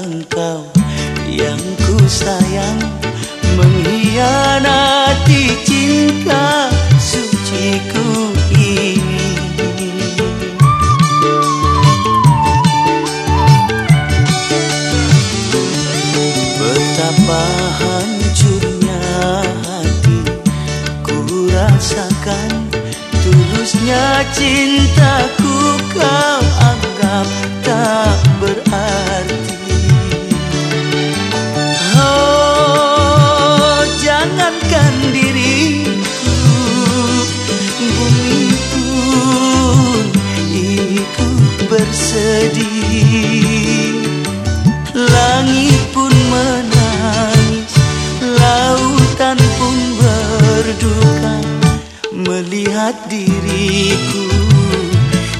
engkau yang ku sayang mengkhianati cinta suciku ini. Betapa hancurnya hati ku rasakan tulusnya cintaku bersedih. Langit pun menangis Lautan pun berduka. Melihat diriku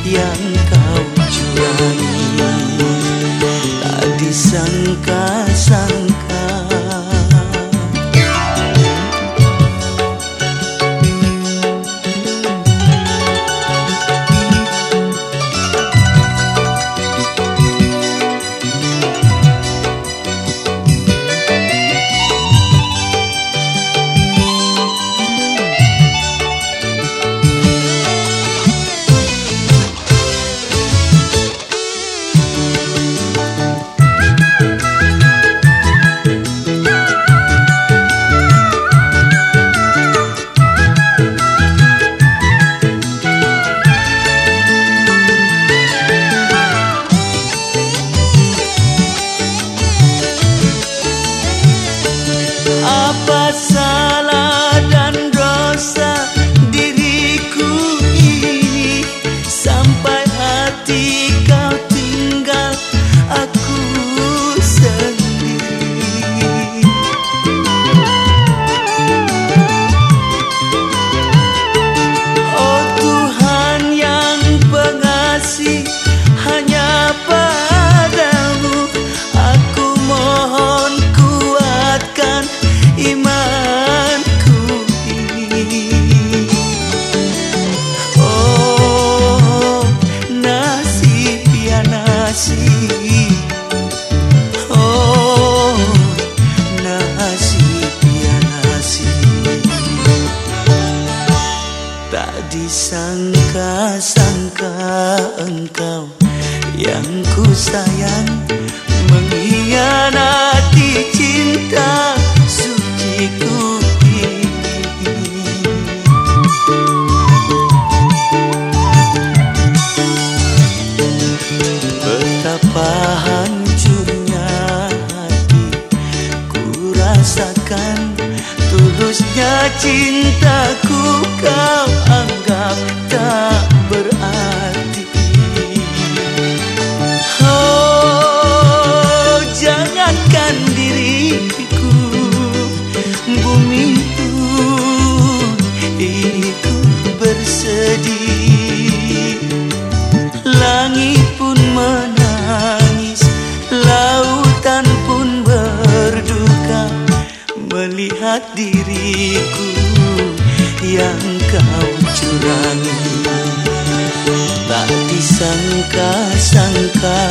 yang kau curangi Tak disangka-sangka casa. Disangka-sangka engkau yang ku sayang. Mengkhianati cinta suciku ini. Betapa hancurnya hati ku rasakan Tulusnya cintaku Melihat diriku Yang kau curangi. Tak disangka-sangka